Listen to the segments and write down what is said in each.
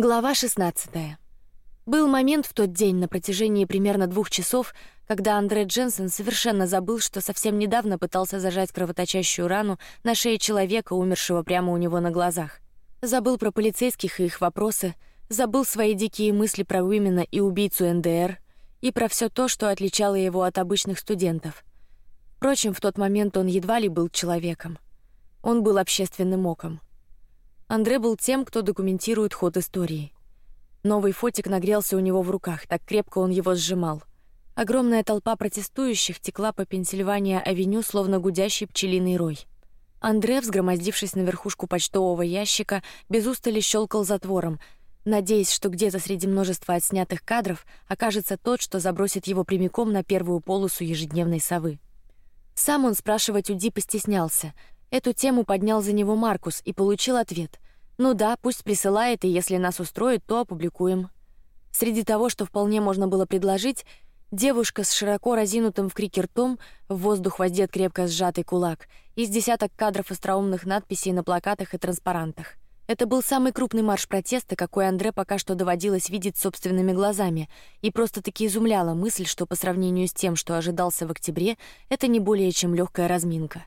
Глава 16. Был момент в тот день на протяжении примерно двух часов, когда Андре Дженсен совершенно забыл, что совсем недавно пытался зажать кровоточащую рану на шее человека, умершего прямо у него на глазах. Забыл про полицейских и их вопросы, забыл свои дикие мысли про Уимена и убийцу НДР и про все то, что отличало его от обычных студентов. Впрочем, в тот момент он едва ли был человеком. Он был общественным оком. Андре был тем, кто документирует ход истории. Новый фотик нагрелся у него в руках, так крепко он его сжимал. Огромная толпа протестующих текла по Пенсильвания-авеню, словно гудящий пчелиный рой. Андре, взгромоздившись на верхушку почтового ящика, без устали щелкал затвором, надеясь, что где-то среди множества отснятых кадров окажется тот, что забросит его прямиком на первую полосу ежедневной совы. Сам он спрашивать у Ди постеснялся, Эту тему поднял за него Маркус и получил ответ: "Ну да, пусть присылает, и если нас устроит, то опубликуем". Среди того, что вполне можно было предложить, девушка с широко разинутым в крике ртом, в воздух воздет крепко сжатый кулак, из десяток кадров остроумных надписей на плакатах и транспарантах. Это был самый крупный марш протеста, какой Андре пока что доводилось видеть собственными глазами, и просто-таки изумляла мысль, что по сравнению с тем, что ожидался в октябре, это не более чем легкая разминка.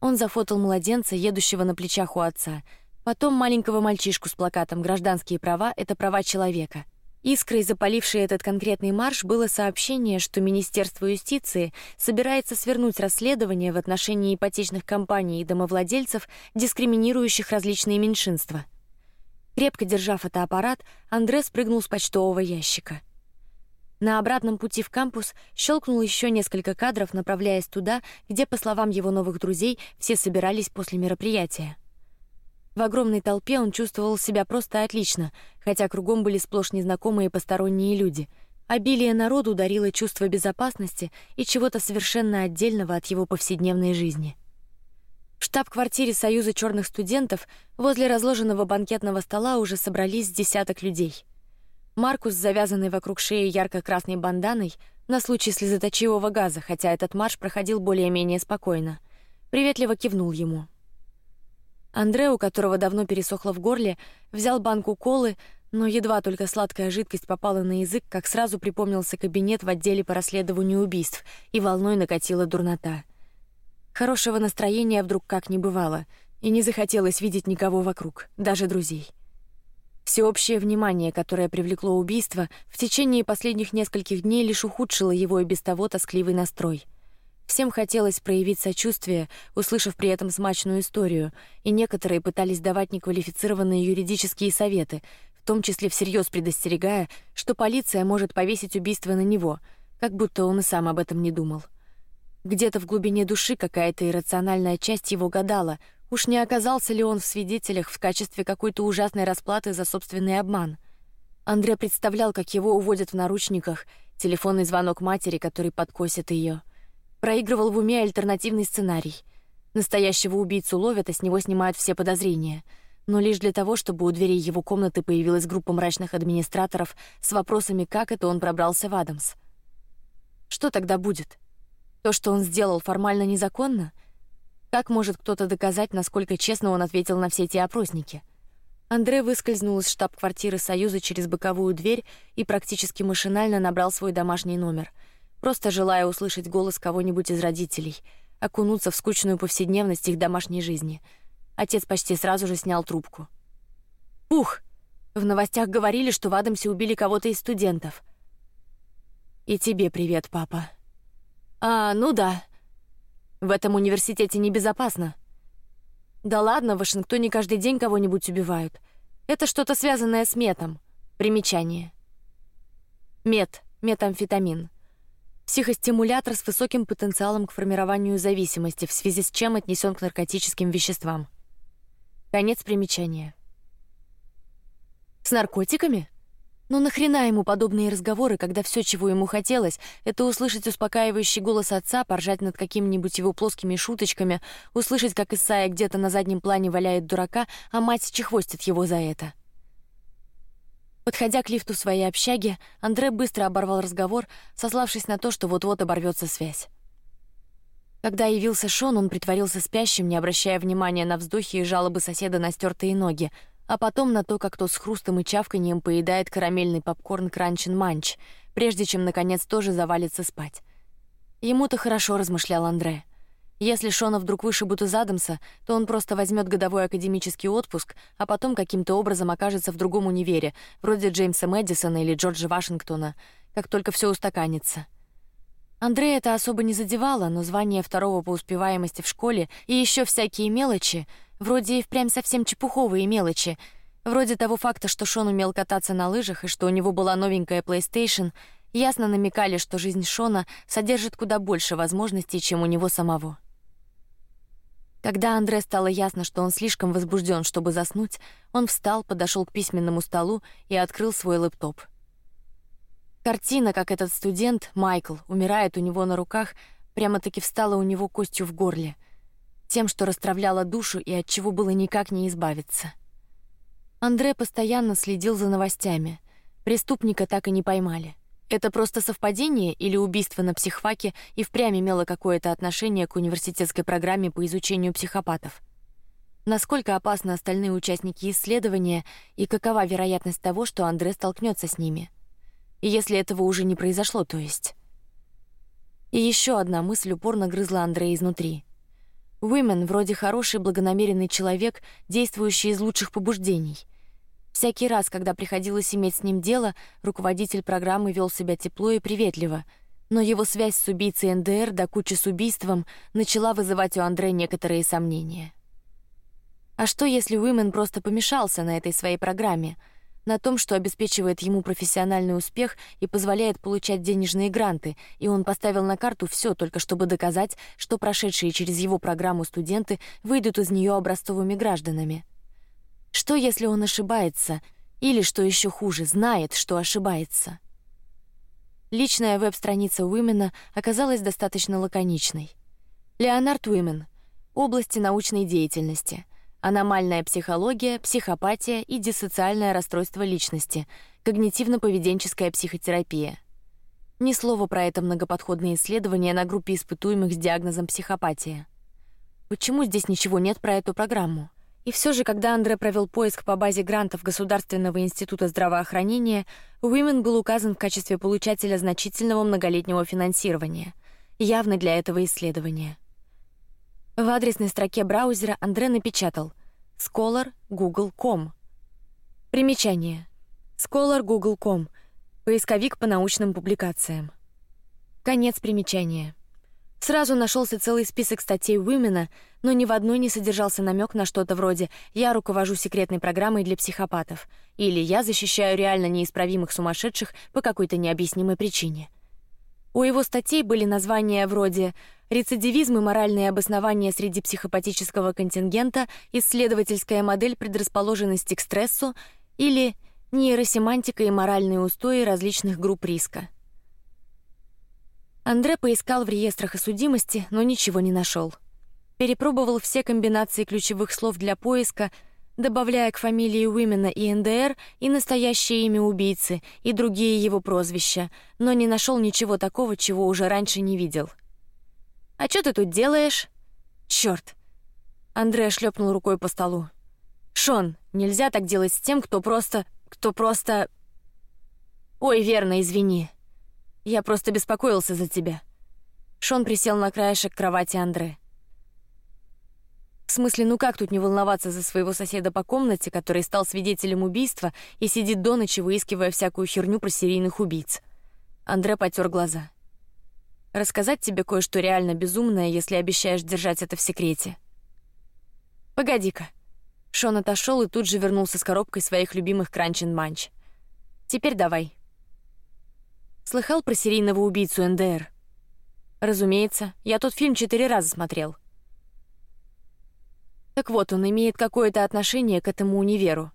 Он зафотал младенца, едущего на плечах у отца, потом маленького мальчишку с плакатом "Гражданские права – это права человека". Искрой запалившей этот конкретный марш было сообщение, что Министерство юстиции собирается свернуть расследование в отношении ипотечных компаний и домовладельцев, дискриминирующих различные меньшинства. Крепко держа фотоаппарат, Андре спрыгнул с почтового ящика. На обратном пути в кампус щелкнул еще несколько кадров, направляясь туда, где, по словам его новых друзей, все собирались после мероприятия. В огромной толпе он чувствовал себя просто отлично, хотя кругом были сплошь незнакомые посторонние люди. Обилие народу дарило чувство безопасности и чего-то совершенно отдельного от его повседневной жизни. В штаб-квартире Союза черных студентов возле разложенного банкетного стола уже собрались десяток людей. Маркус, завязанный вокруг шеи ярко-красной банданой, на случай слезоточивого газа, хотя этот марш проходил более-менее спокойно, приветливо кивнул ему. Андре, у которого давно пересохло в горле, взял банку колы, но едва только сладкая жидкость попала на язык, как сразу припомнился кабинет в отделе по расследованию убийств, и волной накатила дурнота. Хорошего настроения вдруг как не бывало, и не захотелось видеть никого вокруг, даже друзей. Всеобщее внимание, которое привлекло убийство, в течение последних нескольких дней лишь ухудшило его и без того тоскливый настрой. Всем хотелось проявить сочувствие, услышав при этом смачную историю, и некоторые пытались давать неквалифицированные юридические советы, в том числе всерьез предостерегая, что полиция может повесить убийство на него, как будто он и сам об этом не думал. Где-то в глубине души какая-то иррациональная часть его гадала, Уж не оказался ли он в свидетелях в качестве какой-то ужасной расплаты за собственный обман? Андрей представлял, как его уводят в наручниках, телефонный звонок матери, который подкосит ее. Проигрывал в уме альтернативный сценарий. Настоящего убийцу ловят, а с него снимают все подозрения, но лишь для того, чтобы у дверей его комнаты появилась группа мрачных администраторов с вопросами, как это он пробрался в Адамс. Что тогда будет? То, что он сделал, формально незаконно? Как может кто-то доказать, насколько честно он ответил на все эти опросники? Андрей выскользнул из штаб-квартиры Союза через боковую дверь и практически машинально набрал свой домашний номер, просто желая услышать голос кого-нибудь из родителей, окунуться в скучную повседневность их домашней жизни. Отец почти сразу же снял трубку. Ух, в новостях говорили, что в Адамсе убили кого-то из студентов. И тебе привет, папа. А, ну да, в этом университете небезопасно. Да ладно, в Вашингтоне каждый день кого-нибудь убивают. Это что-то связанное с метом. Примечание. Мет, метамфетамин. Психостимулятор с высоким потенциалом к формированию зависимости, в связи с чем отнесен к наркотическим веществам. Конец примечания. С наркотиками? Но нахрена ему подобные разговоры, когда все, чего ему хотелось, это услышать успокаивающий голос отца, поржать над какими-нибудь его плоскими шуточками, услышать, как Исайя где-то на заднем плане валяет дурака, а мать чехвостит его за это. Подходя к лифту своей общаги, Андре быстро оборвал разговор, сославшись на то, что вот-вот оборвется связь. Когда явился Шон, он притворился спящим, не обращая внимания на вздохи и жалобы соседа на стертые ноги, а потом на то, как то с хрустом и чавканием поедает карамельный попкорн Кранчин Манч, прежде чем наконец тоже завалится спать. Ему-то хорошо размышлял Андре. Если Шона вдруг вышибут из Адамса, то он просто возьмет годовой академический отпуск, а потом каким-то образом окажется в другом универе, вроде Джеймса Мэдисона или Джорджа Вашингтона, как только все устаканится. Андрея это особо не задевало, но звание второго по успеваемости в школе и еще всякие мелочи, вроде и впрямь совсем чепуховые мелочи, вроде того факта, что Шон умел кататься на лыжах и что у него была новенькая PlayStation, ясно намекали, что жизнь Шона содержит куда больше возможностей, чем у него самого. Когда Андре стало ясно, что он слишком возбужден, чтобы заснуть, он встал, подошел к письменному столу и открыл свой лэптоп. Картина, как этот студент Майкл умирает у него на руках, прямо-таки встала у него костью в горле, тем, что расстравляло душу и от чего было никак не избавиться. Андре постоянно следил за новостями. Преступника так и не поймали. Это просто совпадение или убийство на психфаке и впрямь имело какое-то отношение к университетской программе по изучению психопатов? Насколько опасны остальные участники исследования и какова вероятность того, что Андре столкнется с ними? И если этого уже не произошло, то есть? И еще одна мысль упорно грызла Андрея изнутри. Уимен вроде хороший, благонамеренный человек, действующий из лучших побуждений — Всякий раз, когда приходилось иметь с ним дело, руководитель программы вел себя тепло и приветливо, но его связь с убийцей НДР до кучи с убийством начала вызывать у Андре некоторые сомнения. А что, если Уимен просто помешался на этой своей программе, на том, что обеспечивает ему профессиональный успех и позволяет получать денежные гранты, и он поставил на карту все только чтобы доказать, что прошедшие через его программу студенты выйдут из нее образцовыми гражданами? Что, если он ошибается, или что еще хуже, знает, что ошибается? Личная веб-страница Уимена оказалась достаточно лаконичной. Леонард Уимен. Области научной деятельности. Аномальная психология, психопатия и диссоциальное расстройство личности, когнитивно-поведенческая психотерапия. Ни слова про это многоподходное исследование на группе испытуемых с диагнозом психопатия. Почему здесь ничего нет про эту программу? И все же, когда Андре провел поиск по базе грантов Государственного института здравоохранения, Уимен был указан в качестве получателя значительного многолетнего финансирования, явно для этого исследования. В адресной строке браузера Андре напечатал Scholar Google.com. Примечание: Scholar Google.com поисковик по научным публикациям. Конец примечания. Сразу нашелся целый список статей Уимена, но ни в одной не содержался намек на что-то вроде «я руковожу секретной программой для психопатов» или «я защищаю реально неисправимых сумасшедших по какой-то необъяснимой причине». У его статей были названия вроде «Рецидивизм и моральные обоснования среди психопатического контингента. Исследовательская модель предрасположенности к стрессу» или «Нейросемантика и моральные устои различных групп риска». Андре поискал в реестрах о судимости, но ничего не нашел. Перепробовал все комбинации ключевых слов для поиска, добавляя к фамилии Уимена и НДР и настоящее имя убийцы и другие его прозвища, но не нашел ничего такого, чего уже раньше не видел. А что ты тут делаешь? Черт! Андре шлепнул рукой по столу. Шон, нельзя так делать с тем, кто просто, кто просто. Ой, верно, извини. Я просто беспокоился за тебя. Шон присел на краешек кровати Андре. В смысле, ну как тут не волноваться за своего соседа по комнате, который стал свидетелем убийства и сидит до ночи выискивая всякую херню про серийных убийц? Андре потер глаза. Рассказать тебе кое-что реально безумное, если обещаешь держать это в секрете. Погоди-ка. Шон отошел и тут же вернулся с коробкой своих любимых кранчин манч. Теперь давай, Слыхал про серийного убийцу НДР? Разумеется, я тот фильм четыре раза смотрел. Так вот, он имеет какое-то отношение к этому универу.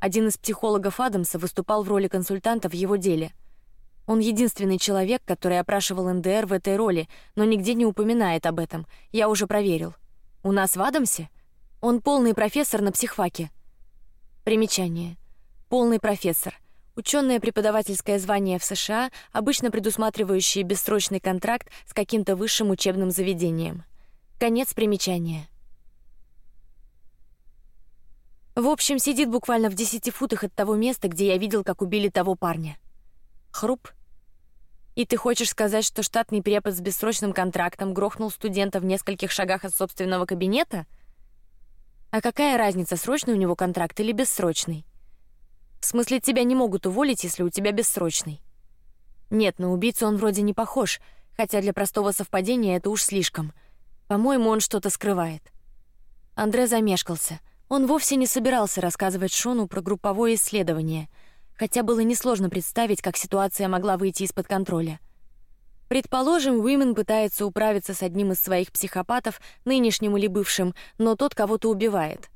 Один из психологов Адамса выступал в роли консультанта в его деле. Он единственный человек, который опрашивал НДР в этой роли, но нигде не упоминает об этом. Я уже проверил. У нас в Адамсе он полный профессор на психфаке. Примечание: полный профессор Ученое преподавательское звание в США, обычно предусматривающее бессрочный контракт с каким-то высшим учебным заведением. Конец примечания. В общем, сидит буквально в десяти футах от того места, где я видел, как убили того парня. Хруп. И ты хочешь сказать, что штатный препод с бессрочным контрактом грохнул студента в нескольких шагах от собственного кабинета? А какая разница, срочный у него контракт или бессрочный? В смысле, тебя не могут уволить, если у тебя бессрочный. Нет, на убийцу он вроде не похож, хотя для простого совпадения это уж слишком. По-моему, он что-то скрывает. Андре замешкался. Он вовсе не собирался рассказывать Шону про групповое исследование, хотя было несложно представить, как ситуация могла выйти из-под контроля. Предположим, Уимен пытается управиться с одним из своих психопатов, нынешним или бывшим, но тот кого-то убивает.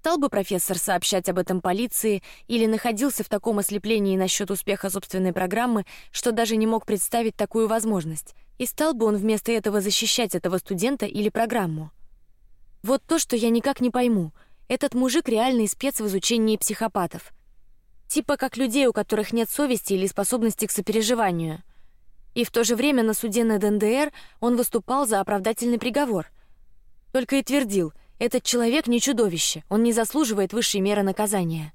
Стал бы профессор сообщать об этом полиции или находился в таком ослеплении насчет успеха собственной программы, что даже не мог представить такую возможность, и стал бы он вместо этого защищать этого студента или программу? Вот то, что я никак не пойму. Этот мужик реальный спец в изучении психопатов, типа как людей, у которых нет совести или способности к сопереживанию. И в то же время на суде на ДНДР он выступал за оправдательный приговор, только и твердил: этот человек не чудовище, он не заслуживает высшей меры наказания.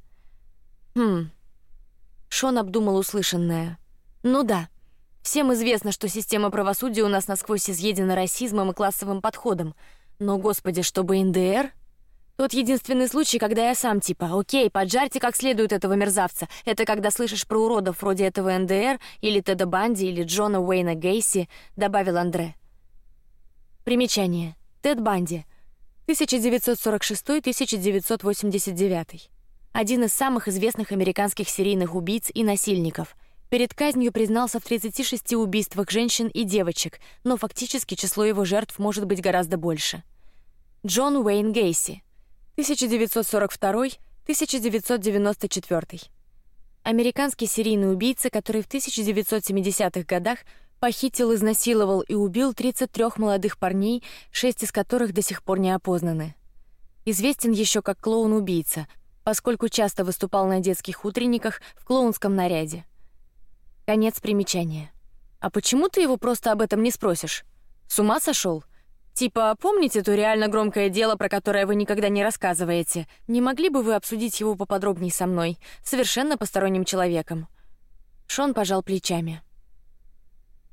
Хм. Шон обдумал услышанное. Ну да, всем известно, что система правосудия у нас насквозь изъедена расизмом и классовым подходом. Но, господи, чтобы НДР? Тот единственный случай, когда я сам типа, окей, поджарьте как следует этого мерзавца. Это когда слышишь про уродов вроде этого НДР или Теда Банди или Джона Уэйна Гейси, добавил Андре. Примечание: Тед Банди, 1946-1989. Один из самых известных американских серийных убийц и насильников. Перед казнью признался в 36 убийствах женщин и девочек, но фактически число его жертв может быть гораздо больше. Джон Уэйн Гейси, 1942-1994. Американский серийный убийца, который в 1970-х годах похитил, изнасиловал и убил 33 молодых парней, шесть из которых до сих пор не опознаны. Известен еще как клоун-убийца, поскольку часто выступал на детских утренниках в клоунском наряде. Конец примечания. А почему ты его просто об этом не спросишь? С ума сошел? Типа, помните то реально громкое дело, про которое вы никогда не рассказываете? Не могли бы вы обсудить его поподробнее со мной, совершенно посторонним человеком? Шон пожал плечами.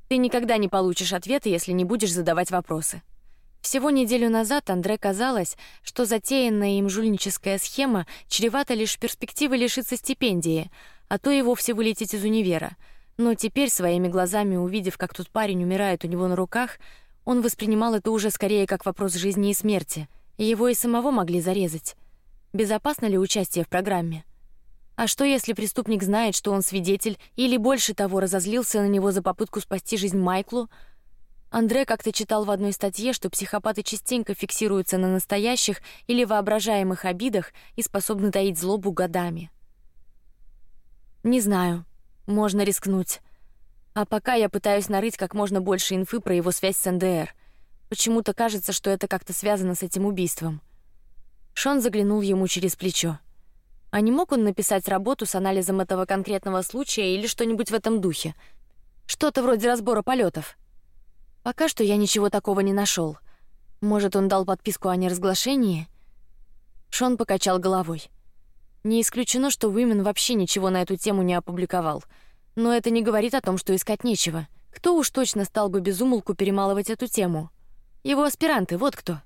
Ты никогда не получишь ответа, если не будешь задавать вопросы. Всего неделю назад Андре казалось, что затеянная им жульническая схема чревата лишь перспективой лишиться стипендии, а то и вовсе вылететь из универа. Но теперь своими глазами увидев, как тут парень умирает у него на руках, он воспринимал это уже скорее как вопрос жизни и смерти. Его и самого могли зарезать. Безопасно ли участие в программе? А что если преступник знает, что он свидетель, или больше того разозлился на него за попытку спасти жизнь Майклу? Андре как-то читал в одной статье, что психопаты частенько фиксируются на настоящих или воображаемых обидах и способны таить злобу годами. Не знаю, можно рискнуть. А пока я пытаюсь нарыть как можно больше инфы про его связь с НДР. Почему-то кажется, что это как-то связано с этим убийством. Шон заглянул ему через плечо. А не мог он написать работу с анализом этого конкретного случая или что-нибудь в этом духе? Что-то вроде разбора полетов. Пока что я ничего такого не нашел. Может, он дал подписку о неразглашении? Шон покачал головой. Не исключено, что Уимен вообще ничего на эту тему не опубликовал. Но это не говорит о том, что искать нечего. Кто уж точно стал бы безумолку перемалывать эту тему? Его аспиранты, вот кто.